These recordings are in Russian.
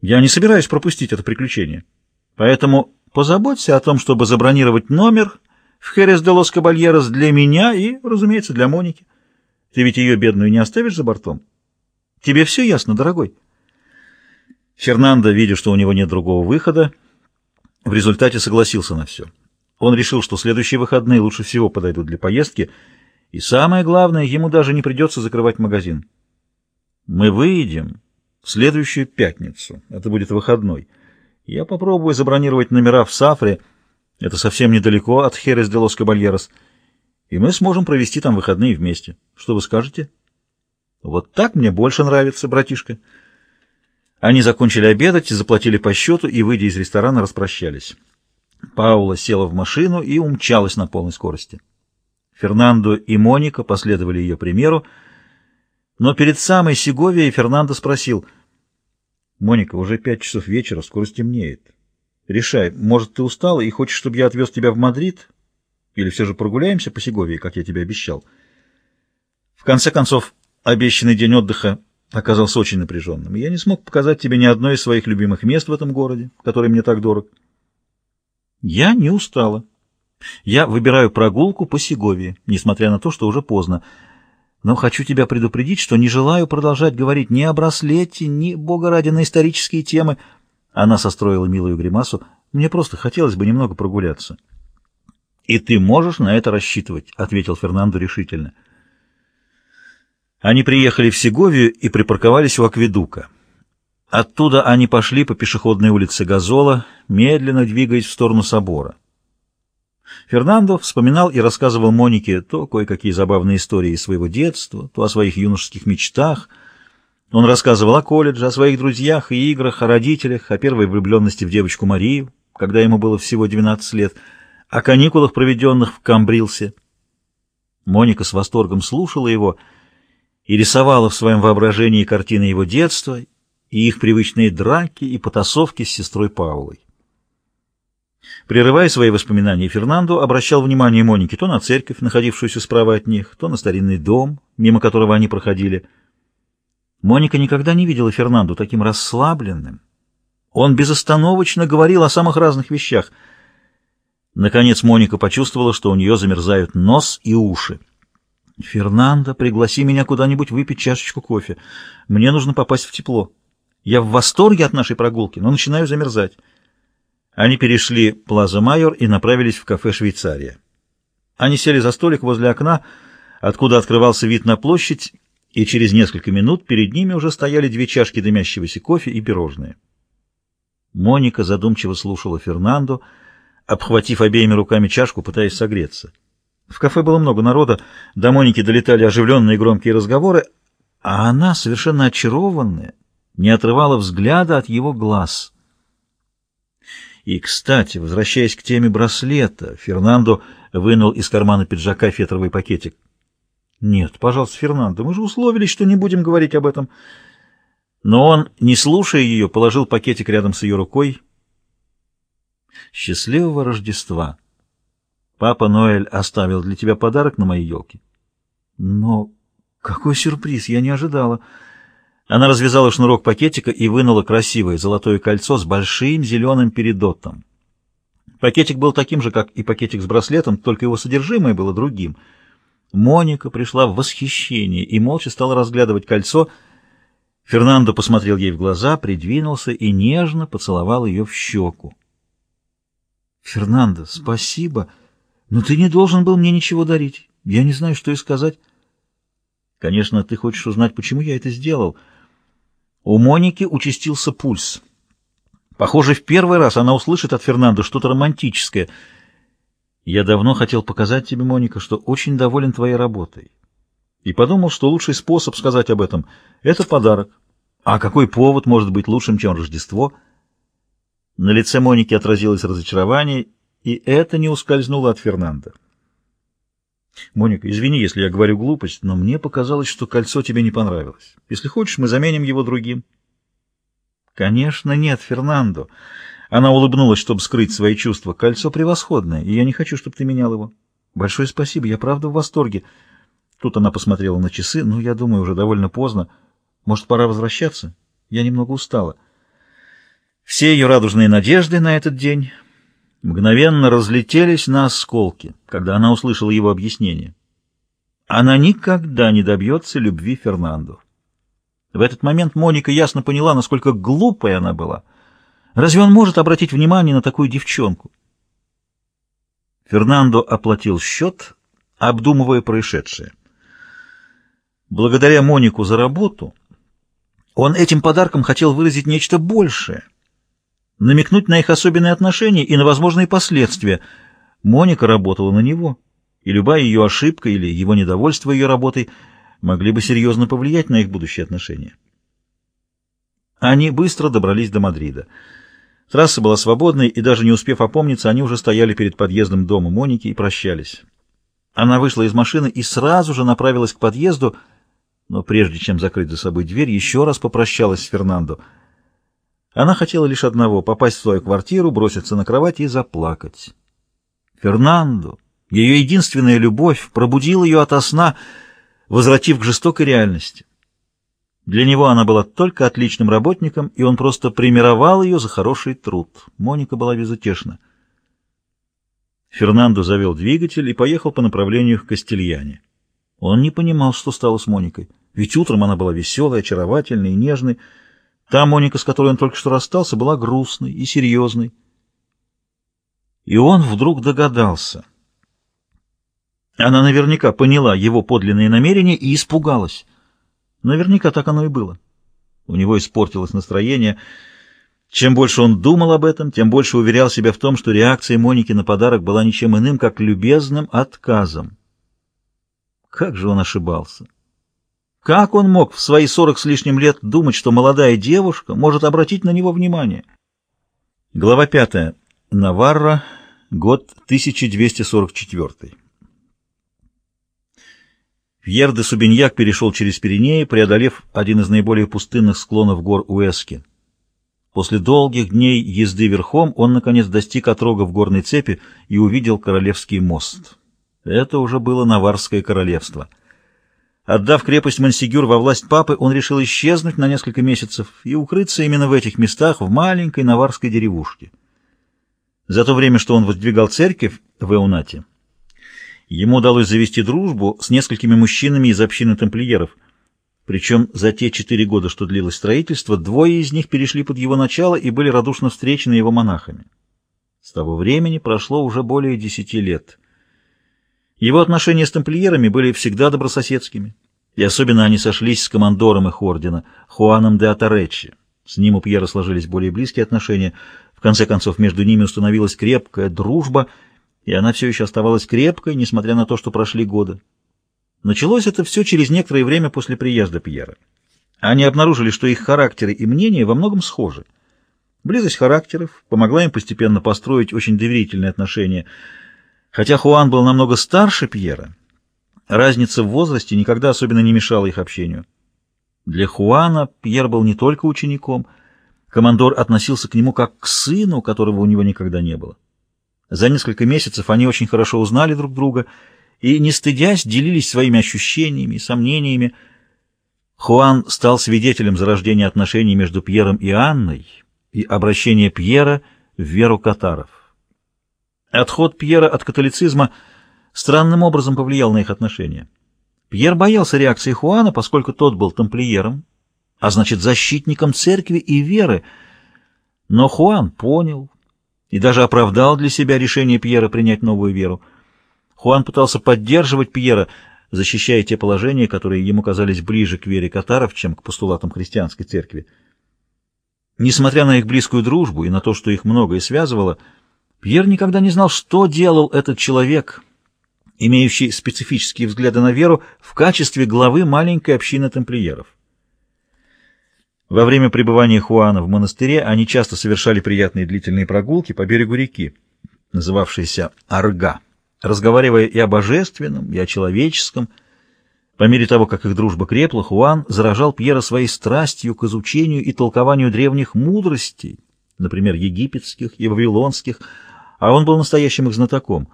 Я не собираюсь пропустить это приключение. Поэтому позаботься о том, чтобы забронировать номер в Херес де лос Кабальерос для меня и, разумеется, для Моники. Ты ведь ее бедную не оставишь за бортом? Тебе все ясно, дорогой?» Фернандо, видя, что у него нет другого выхода, в результате согласился на все. Он решил, что следующие выходные лучше всего подойдут для поездки, и самое главное, ему даже не придется закрывать магазин. Мы выйдем в следующую пятницу, это будет выходной. Я попробую забронировать номера в Сафре, это совсем недалеко от Херес де лос Кабальерос, и мы сможем провести там выходные вместе. Что вы скажете? Вот так мне больше нравится, братишка. Они закончили обедать, заплатили по счету и, выйдя из ресторана, распрощались. Паула села в машину и умчалась на полной скорости. Фернандо и Моника последовали ее примеру, но перед самой Сеговией Фернандо спросил, «Моника, уже пять часов вечера, скоро стемнеет. Решай, может, ты устала и хочешь, чтобы я отвез тебя в Мадрид? Или все же прогуляемся по Сеговии, как я тебе обещал?» В конце концов, обещанный день отдыха оказался очень напряженным, и я не смог показать тебе ни одно из своих любимых мест в этом городе, который мне так дорог. Я не устала. Я выбираю прогулку по Сеговии, несмотря на то, что уже поздно. Но хочу тебя предупредить, что не желаю продолжать говорить ни о браслете, ни, бога ради, на исторические темы. Она состроила милую гримасу. Мне просто хотелось бы немного прогуляться. — И ты можешь на это рассчитывать, — ответил Фернандо решительно. Они приехали в Сеговию и припарковались у Акведука. Оттуда они пошли по пешеходной улице Газола, медленно двигаясь в сторону собора. Фернандо вспоминал и рассказывал Монике то кое-какие забавные истории из своего детства, то о своих юношеских мечтах. Он рассказывал о колледже, о своих друзьях и играх, о родителях, о первой влюбленности в девочку Марию, когда ему было всего 12 лет, о каникулах, проведенных в Камбрилсе. Моника с восторгом слушала его и рисовала в своем воображении картины его детства и их привычные драки и потасовки с сестрой Паулой. Прерывая свои воспоминания, Фернандо обращал внимание Моники то на церковь, находившуюся справа от них, то на старинный дом, мимо которого они проходили. Моника никогда не видела Фернандо таким расслабленным. Он безостановочно говорил о самых разных вещах. Наконец Моника почувствовала, что у нее замерзают нос и уши. «Фернандо, пригласи меня куда-нибудь выпить чашечку кофе. Мне нужно попасть в тепло». Я в восторге от нашей прогулки, но начинаю замерзать. Они перешли Плаза Майор и направились в кафе «Швейцария». Они сели за столик возле окна, откуда открывался вид на площадь, и через несколько минут перед ними уже стояли две чашки дымящегося кофе и пирожные. Моника задумчиво слушала Фернандо, обхватив обеими руками чашку, пытаясь согреться. В кафе было много народа, до Моники долетали оживленные громкие разговоры, а она, совершенно очарованная, не отрывала взгляда от его глаз. И, кстати, возвращаясь к теме браслета, Фернандо вынул из кармана пиджака фетровый пакетик. «Нет, пожалуйста, Фернандо, мы же условились, что не будем говорить об этом». Но он, не слушая ее, положил пакетик рядом с ее рукой. «Счастливого Рождества! Папа Ноэль оставил для тебя подарок на моей елке». «Но какой сюрприз! Я не ожидала!» Она развязала шнурок пакетика и вынула красивое золотое кольцо с большим зеленым передотом. Пакетик был таким же, как и пакетик с браслетом, только его содержимое было другим. Моника пришла в восхищение и молча стала разглядывать кольцо. Фернандо посмотрел ей в глаза, придвинулся и нежно поцеловал ее в щеку. «Фернандо, спасибо, но ты не должен был мне ничего дарить. Я не знаю, что и сказать». «Конечно, ты хочешь узнать, почему я это сделал». У Моники участился пульс. Похоже, в первый раз она услышит от Фернандо что-то романтическое. «Я давно хотел показать тебе, Моника, что очень доволен твоей работой. И подумал, что лучший способ сказать об этом — это подарок. А какой повод может быть лучшим, чем Рождество?» На лице Моники отразилось разочарование, и это не ускользнуло от Фернандо. Моника, извини, если я говорю глупость, но мне показалось, что кольцо тебе не понравилось. Если хочешь, мы заменим его другим. Конечно, нет, Фернандо. Она улыбнулась, чтобы скрыть свои чувства. Кольцо превосходное, и я не хочу, чтобы ты менял его. Большое спасибо, я правда в восторге. Тут она посмотрела на часы. Ну, я думаю, уже довольно поздно. Может, пора возвращаться? Я немного устала. Все ее радужные надежды на этот день мгновенно разлетелись на осколки, когда она услышала его объяснение. Она никогда не добьется любви Фернанду. В этот момент Моника ясно поняла, насколько глупой она была. Разве он может обратить внимание на такую девчонку? Фернандо оплатил счет, обдумывая происшедшее. Благодаря Монику за работу, он этим подарком хотел выразить нечто большее, намекнуть на их особенные отношения и на возможные последствия. Моника работала на него, и любая ее ошибка или его недовольство ее работой могли бы серьезно повлиять на их будущие отношения. Они быстро добрались до Мадрида. Трасса была свободной, и даже не успев опомниться, они уже стояли перед подъездом дома Моники и прощались. Она вышла из машины и сразу же направилась к подъезду, но прежде чем закрыть за собой дверь, еще раз попрощалась с Фернандо. Она хотела лишь одного — попасть в свою квартиру, броситься на кровать и заплакать. Фернандо, ее единственная любовь, пробудил ее ото сна, возвратив к жестокой реальности. Для него она была только отличным работником, и он просто примировал ее за хороший труд. Моника была безутешна. Фернандо завел двигатель и поехал по направлению к Кастильяне. Он не понимал, что стало с Моникой. Ведь утром она была веселой, очаровательной и нежной. Та Моника, с которой он только что расстался, была грустной и серьезной. И он вдруг догадался. Она наверняка поняла его подлинные намерения и испугалась. Наверняка так оно и было. У него испортилось настроение. Чем больше он думал об этом, тем больше уверял себя в том, что реакция Моники на подарок была ничем иным, как любезным отказом. Как же он ошибался! Как он мог в свои сорок с лишним лет думать, что молодая девушка может обратить на него внимание? Глава пятая. Наварра. Год 1244. Пьер де Субиньяк перешел через Пиренеи, преодолев один из наиболее пустынных склонов гор Уэски. После долгих дней езды верхом он, наконец, достиг отрога в горной цепи и увидел Королевский мост. Это уже было Наварское королевство. Отдав крепость Мансигюр во власть папы, он решил исчезнуть на несколько месяцев и укрыться именно в этих местах, в маленькой наварской деревушке. За то время, что он воздвигал церковь в Эунате, Ему удалось завести дружбу с несколькими мужчинами из общины тамплиеров. Причем за те четыре года, что длилось строительство, двое из них перешли под его начало и были радушно встречены его монахами. С того времени прошло уже более десяти лет. Его отношения с тамплиерами были всегда добрососедскими, и особенно они сошлись с командором их ордена, Хуаном де Атаречи. С ним у Пьера сложились более близкие отношения. В конце концов, между ними установилась крепкая дружба — и она все еще оставалась крепкой, несмотря на то, что прошли годы. Началось это все через некоторое время после приезда Пьера. Они обнаружили, что их характеры и мнения во многом схожи. Близость характеров помогла им постепенно построить очень доверительные отношения. Хотя Хуан был намного старше Пьера, разница в возрасте никогда особенно не мешала их общению. Для Хуана Пьер был не только учеником, командор относился к нему как к сыну, которого у него никогда не было. За несколько месяцев они очень хорошо узнали друг друга и, не стыдясь, делились своими ощущениями и сомнениями. Хуан стал свидетелем зарождения отношений между Пьером и Анной и обращения Пьера в веру катаров. Отход Пьера от католицизма странным образом повлиял на их отношения. Пьер боялся реакции Хуана, поскольку тот был тамплиером, а значит защитником церкви и веры, но Хуан понял, и даже оправдал для себя решение Пьера принять новую веру. Хуан пытался поддерживать Пьера, защищая те положения, которые ему казались ближе к вере катаров, чем к постулатам христианской церкви. Несмотря на их близкую дружбу и на то, что их многое связывало, Пьер никогда не знал, что делал этот человек, имеющий специфические взгляды на веру, в качестве главы маленькой общины тамплиеров. Во время пребывания Хуана в монастыре они часто совершали приятные длительные прогулки по берегу реки, называвшейся Арга, разговаривая и о божественном, и о человеческом. По мере того, как их дружба крепла, Хуан заражал Пьера своей страстью к изучению и толкованию древних мудростей, например, египетских и вавилонских, а он был настоящим их знатоком.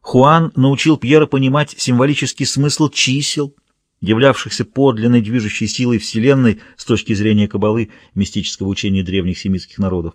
Хуан научил Пьера понимать символический смысл чисел, являвшихся подлинной движущей силой Вселенной с точки зрения кабалы мистического учения древних семитских народов.